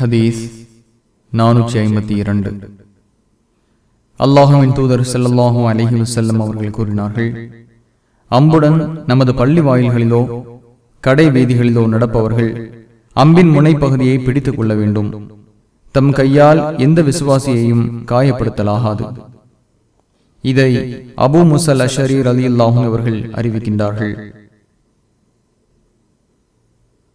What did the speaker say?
ஹதீஸ் நானூற்றி ஐம்பத்தி இரண்டு. அல்லாஹுவின் தூதர் செல்லல்லாஹும் அலைஹி வஸல்லம் அவர்கள் கூறினார்கள் அம்புடன் நமது பள்ளி வாயில்களிலோ கடை வீதிகளிலோ நடப்பவர்கள் அம்பின் முனைப்பகுதியை பிடித்துக் கொள்ள வேண்டும். தம் கையால் எந்த விசுவாசியையும் காயப்படுத்தலாகாது. இதை அபு முசல் அஷரீர் அலி அல்லாஹும் அவர்கள் அறிவிக்கின்றார்கள்.